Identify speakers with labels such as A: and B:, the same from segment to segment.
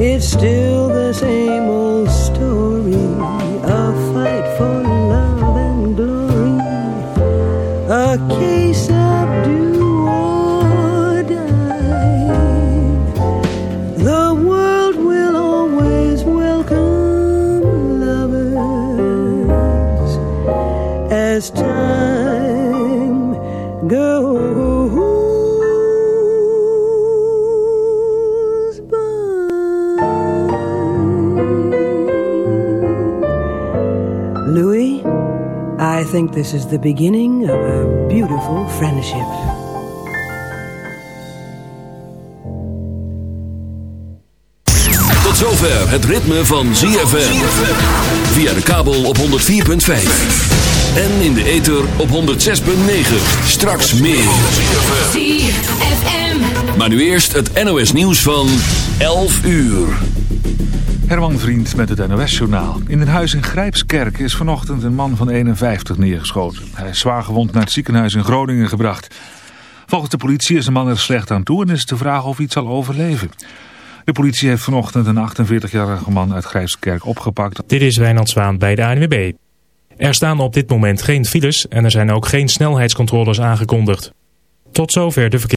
A: It's still the same old think this is the beginning of a beautiful friendship.
B: Tot zover het ritme van ZFM. Via de kabel op 104.5. En in de ether op 106.9. Straks meer.
C: ZFM.
B: Maar nu eerst het NOS nieuws van 11 uur.
D: Herman Vriend met het NOS-journaal. In een huis in Grijpskerk is vanochtend een man van 51 neergeschoten. Hij is zwaargewond naar het ziekenhuis in Groningen gebracht. Volgens de politie is de man er slecht aan toe en is de vraag of hij zal overleven. De politie heeft vanochtend een 48-jarige man uit Grijpskerk opgepakt.
E: Dit is Wijnand Zwaan bij de ANWB. Er staan op dit moment geen files en er zijn ook geen snelheidscontroles aangekondigd. Tot zover de verkeer.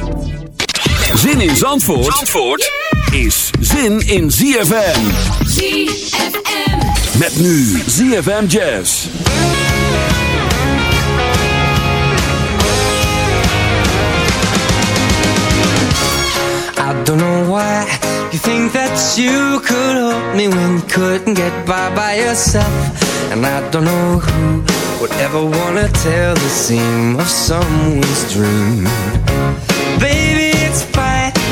B: Zin in Zandvoort, Zandvoort is zin in ZFM.
C: ZFM.
B: Met nu ZFM Jazz.
A: I don't know why you think that you could help me when you couldn't get by by yourself. And I don't know who would ever wanna tell the seam of someone's dream. Baby, it's fine.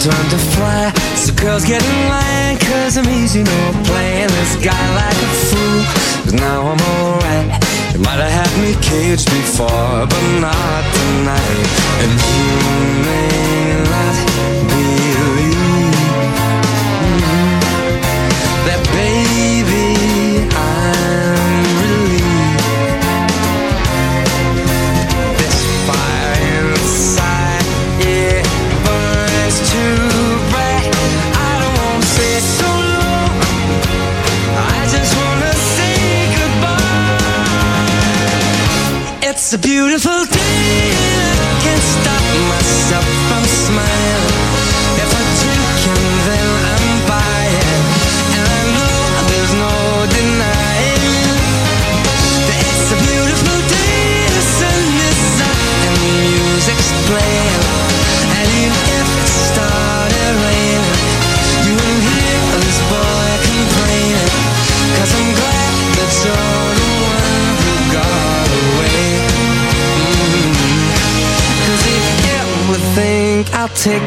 A: time to fly. So girls get in line, cause I'm easy, you no know, playing this guy like a fool. Cause now I'm alright. You might have had me caged before, but not tonight. And you may not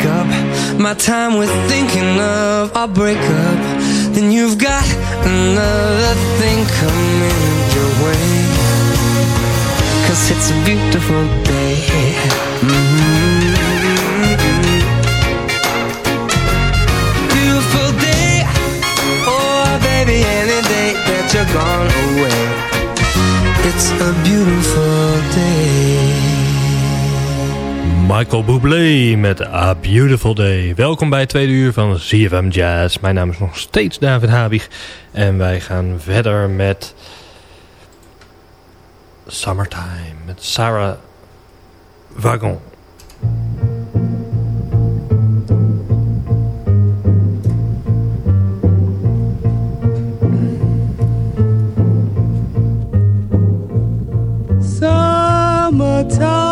A: up. My time with thinking of our breakup
F: Bublé met A Beautiful Day. Welkom bij het tweede uur van ZFM Jazz. Mijn naam is nog steeds David Habig. En wij gaan verder met... Summertime met Sarah Wagon.
G: Summertime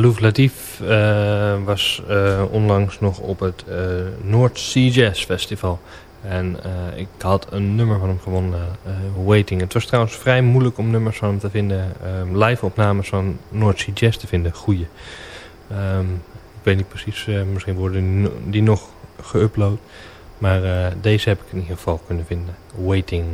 F: Malouf Latif eh, was eh, onlangs nog op het eh North Sea Jazz Festival. En ik had een nummer van hem gewonnen, Waiting. Het was trouwens vrij moeilijk om nummers van hem te vinden. ehm, live opnames van North Sea Jazz te vinden, goeie. Ehm, ik weet niet precies, misschien worden die, no- die nog geüpload. Maar deze heb ik in ieder geval kunnen vinden. Waiting.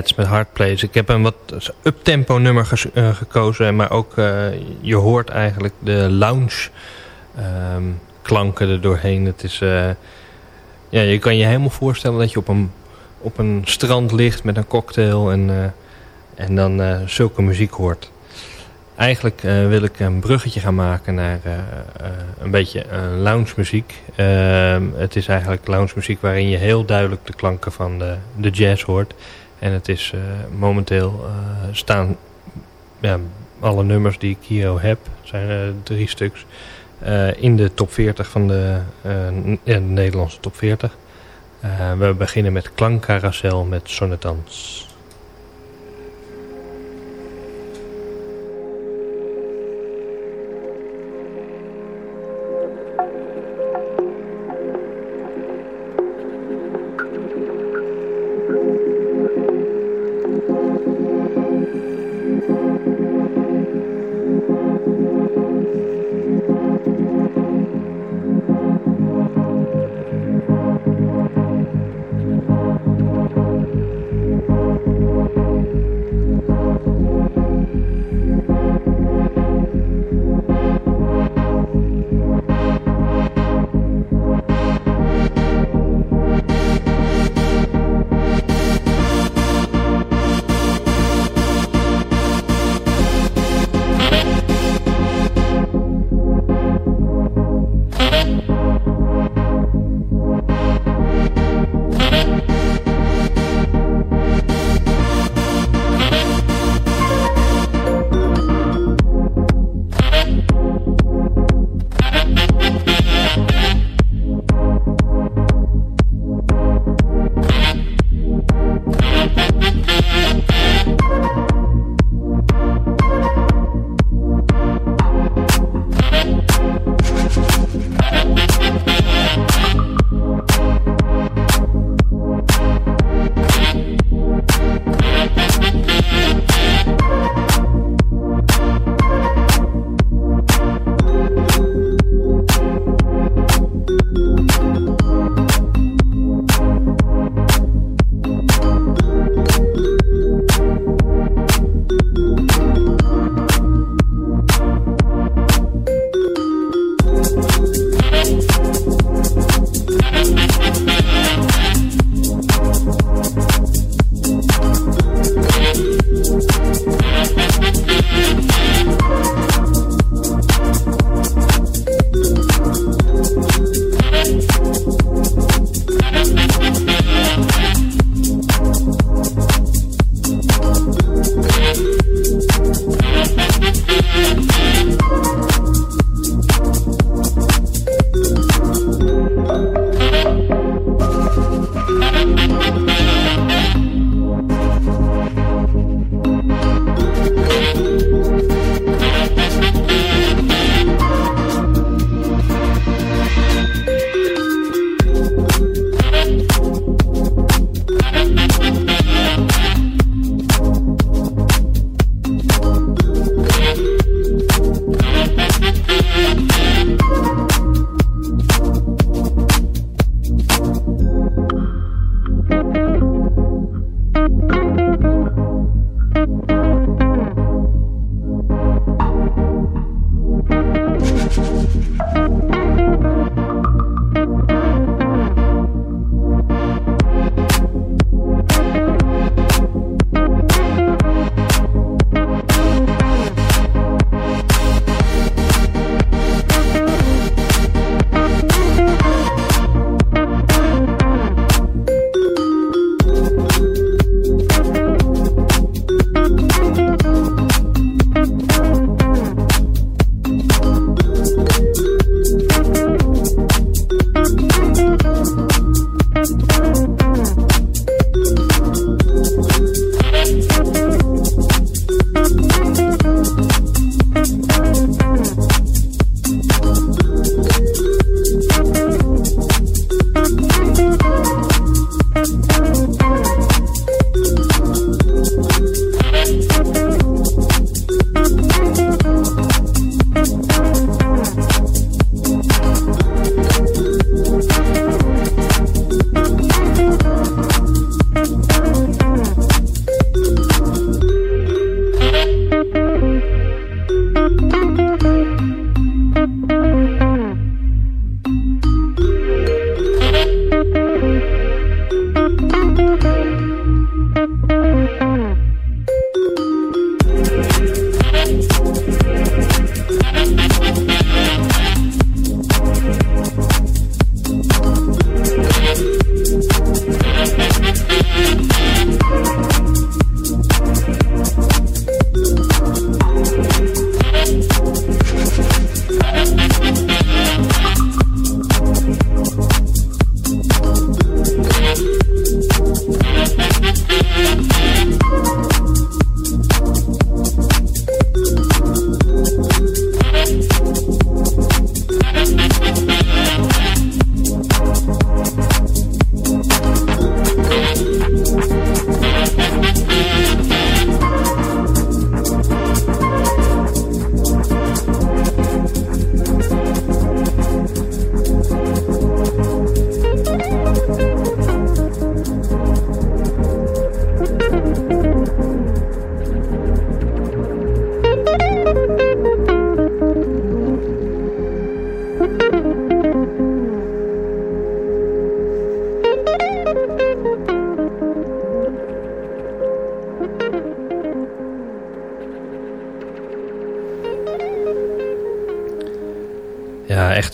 F: Met Hard Place. Ik heb een wat uptempo nummer eh, gekozen. Maar ook, eh, je hoort eigenlijk de lounge ehm, klanken er doorheen. Het is, eh, ja, je kan je helemaal voorstellen dat je op een, op een strand ligt met een cocktail. En, en dan zulke muziek hoort. Eigenlijk wil ik een bruggetje gaan maken naar een beetje lounge muziek. Ehm, het is eigenlijk lounge muziek waarin je heel duidelijk de klanken van de, de jazz hoort. En het is eh, momenteel eh, staan ja, alle nummers die ik hier heb, zijn er drie stuks, eh, in de top 40 van de, eh, Nederlandse top 40. Eh, we beginnen met Klankcarousel met Sonnetans.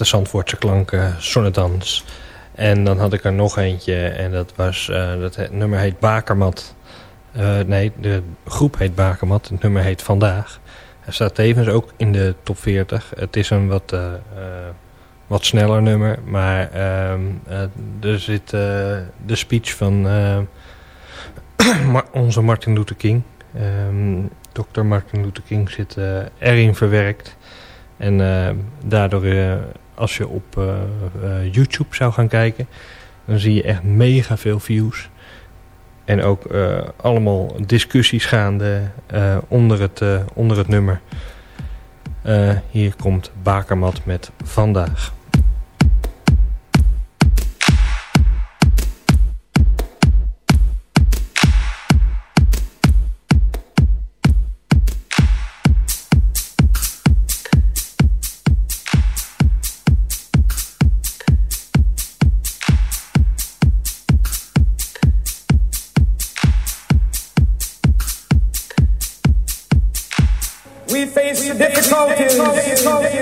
F: Zandvoortse klanken, Sonnedans. En dan had ik er nog eentje en dat was, eh, dat nummer heet Bakermat. Eh, nee, de groep heet Bakermat, het nummer heet Vandaag. Hij staat tevens ook in de top 40. Het is een wat, eh, eh, wat sneller nummer, maar ehm, eh, er zit eh, de speech van eh, onze Martin Luther King. Ehm Dr. Martin Luther King zit eh, erin verwerkt. En eh, daardoor, eh, als je op eh, eh, YouTube zou gaan kijken, dan zie je echt mega veel views. En ook eh, allemaal discussies gaande onder, het, onder het nummer. Hier komt Bakermat met Vandaag.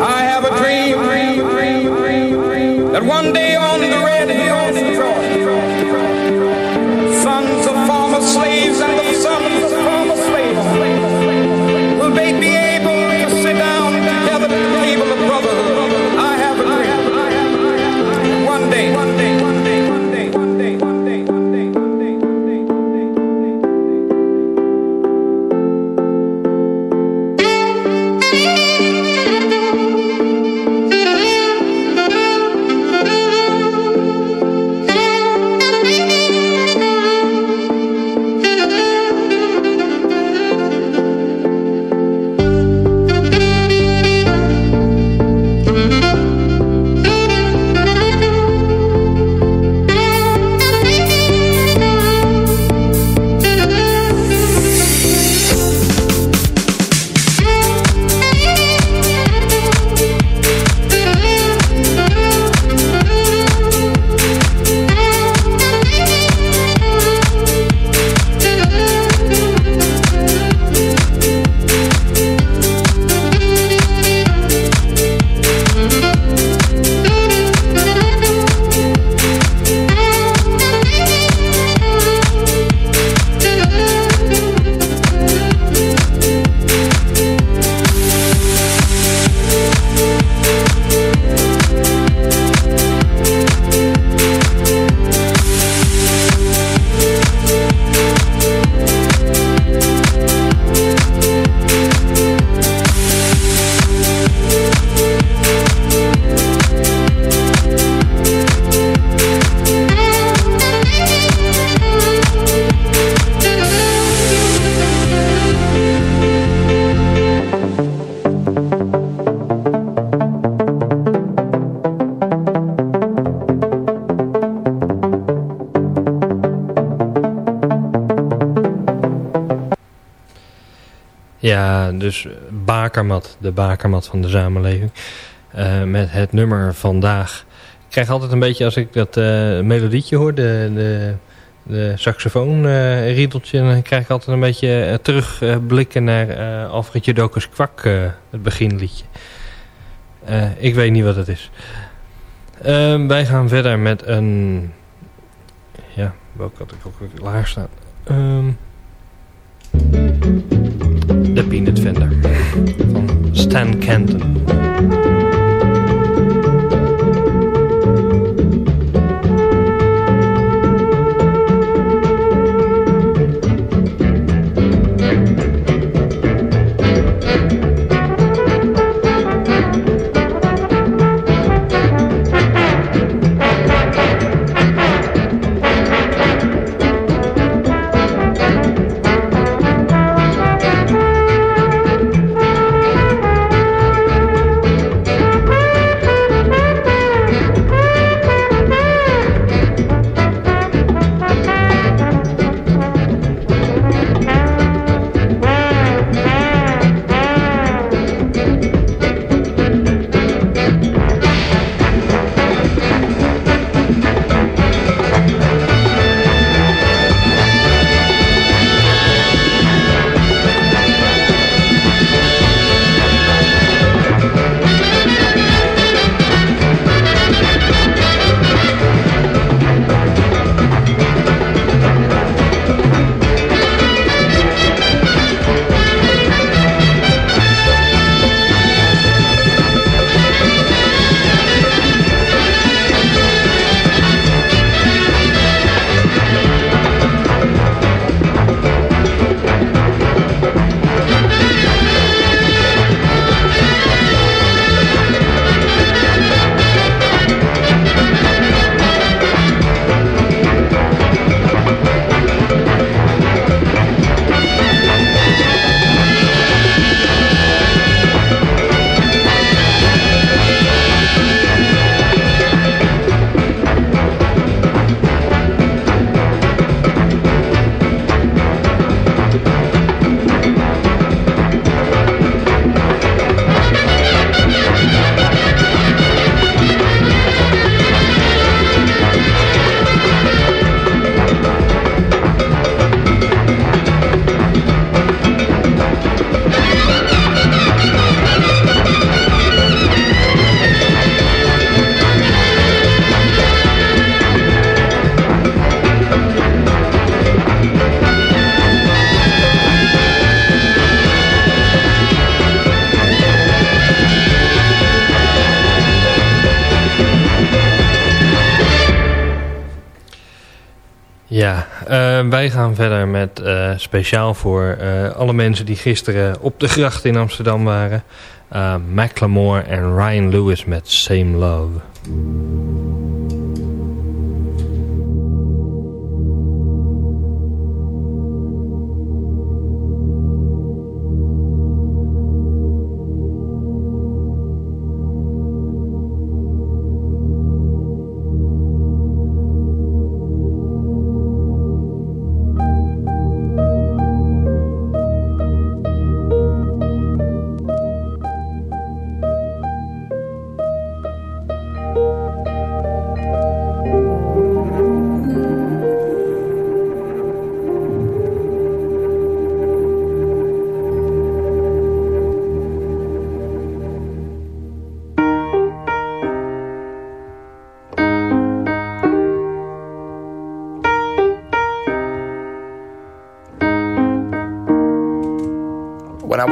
H: I have a dream that one day
F: Ja, dus bakermat, de bakermat van de samenleving. Eh, met het nummer vandaag. Ik krijg altijd een beetje, als ik dat eh, melodietje hoor, de, de, de eh, dan krijg ik altijd een beetje terugblikken naar Alfred Jodokus Kwak, het beginliedje. Ik weet niet wat het is. Ehm, wij gaan verder met een... Ja, welke had ik ook weer staan? Ehm, de Peanut Vendor van Stan Kenton. Speciaal voor eh, alle mensen die gisteren op de gracht in Amsterdam waren. Uh, Macklemore en Ryan Lewis met Same Love.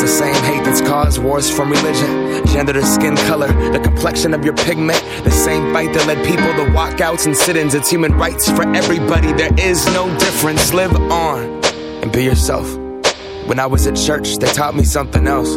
I: It's the same hate that's caused wars from religion, gender to skin color, the complexion of your pigment. The same fight that led people to walkouts and sit ins. It's human rights for everybody. There is no difference. Live on and be yourself. When I was at church, they taught me something else.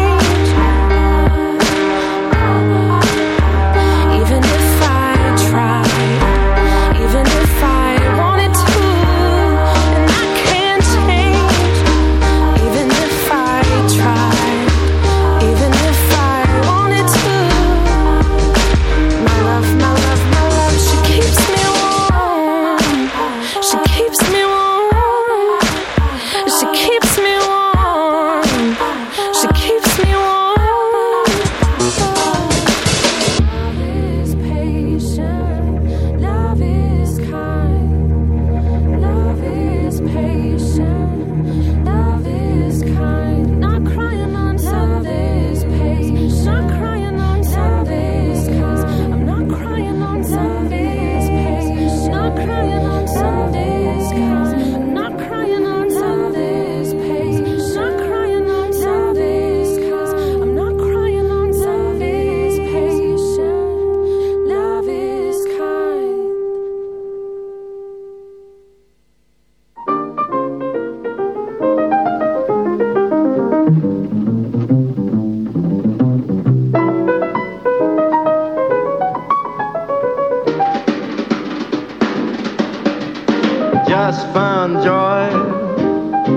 J: just found joy.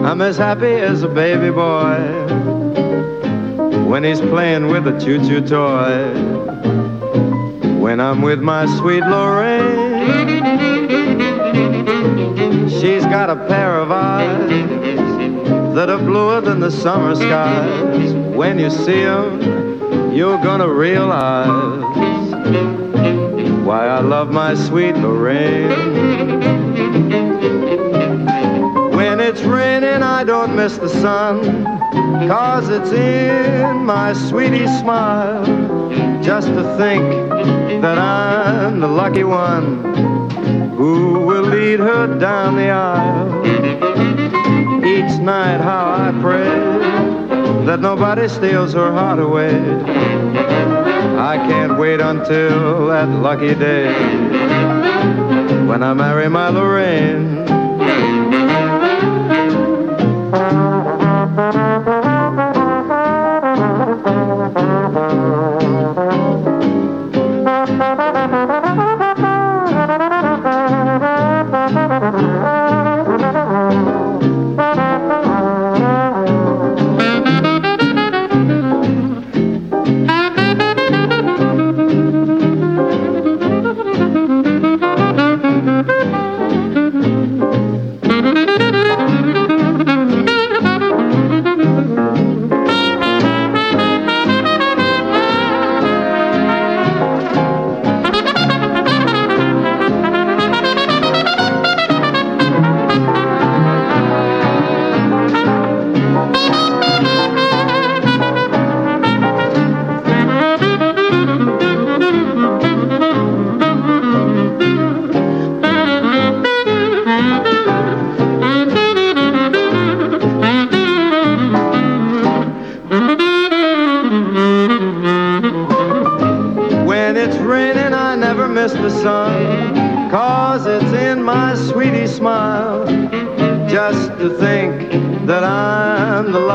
J: I'm as happy as a baby boy when he's playing with a choo choo toy. When I'm with my sweet Lorraine, she's got a pair of eyes that are bluer than the summer skies. When you see 'em, you're gonna realize why I love my sweet Lorraine. I don't miss the sun, cause it's in my sweetie's smile. Just to think that I'm the lucky one who will lead her down the aisle. Each night, how I pray that nobody steals her heart away. I can't wait until that lucky day when I marry my Lorraine.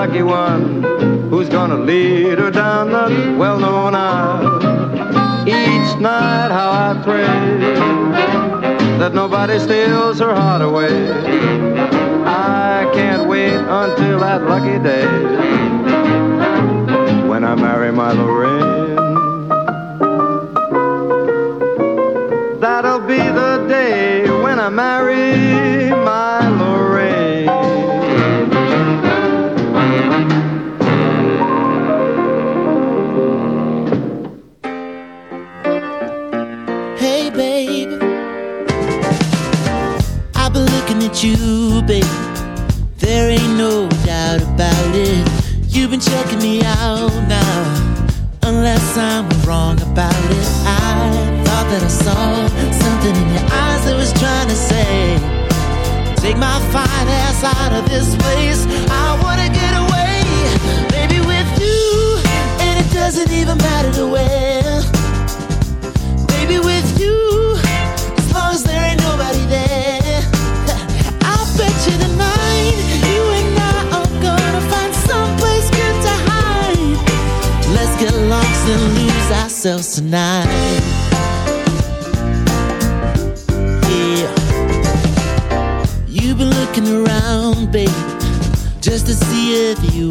J: lucky one who's gonna lead her down the well-known aisle. Each night how I pray that nobody steals her heart away. I can't wait until that lucky day when I marry my Lorraine. That'll be the day when I marry my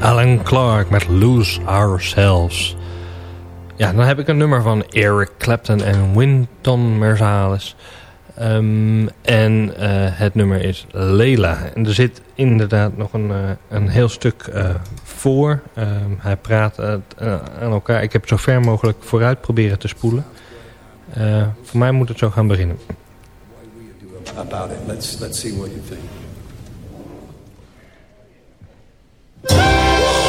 F: Alan Clark met Lose Ourselves. Ja, dan heb ik een nummer van Eric Clapton en Winton Marsalis. Ehm, en eh, het nummer is Leila. En er zit inderdaad nog een, eh, een heel stuk eh, voor. Ehm, hij praat aan elkaar. Ik heb zo ver mogelijk vooruit proberen te spoelen. voor mij moet het zo gaan beginnen.
K: about it. Let's let's see what you think.
F: Yeah!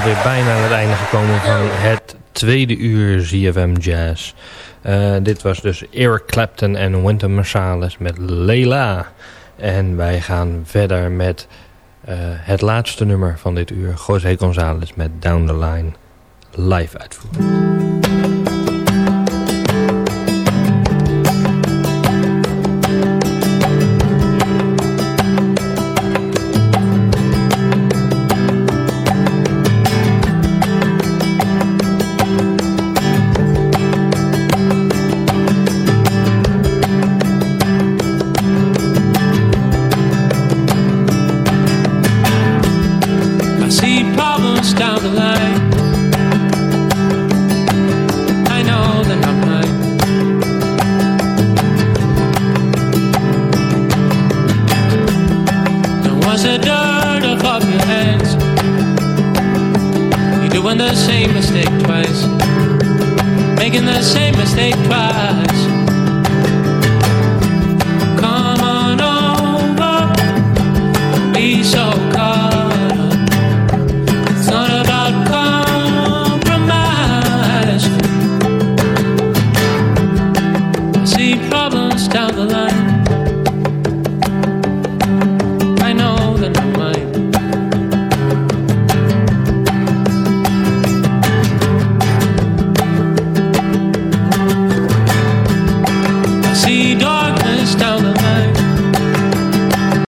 F: Alweer bijna aan het einde gekomen van het tweede uur ZFM Jazz. Eh, dit was dus Eric Clapton en Wynton Marsalis met Leila. En wij gaan verder met eh, het laatste nummer van dit uur. José González met Down the Line live uitvoeren.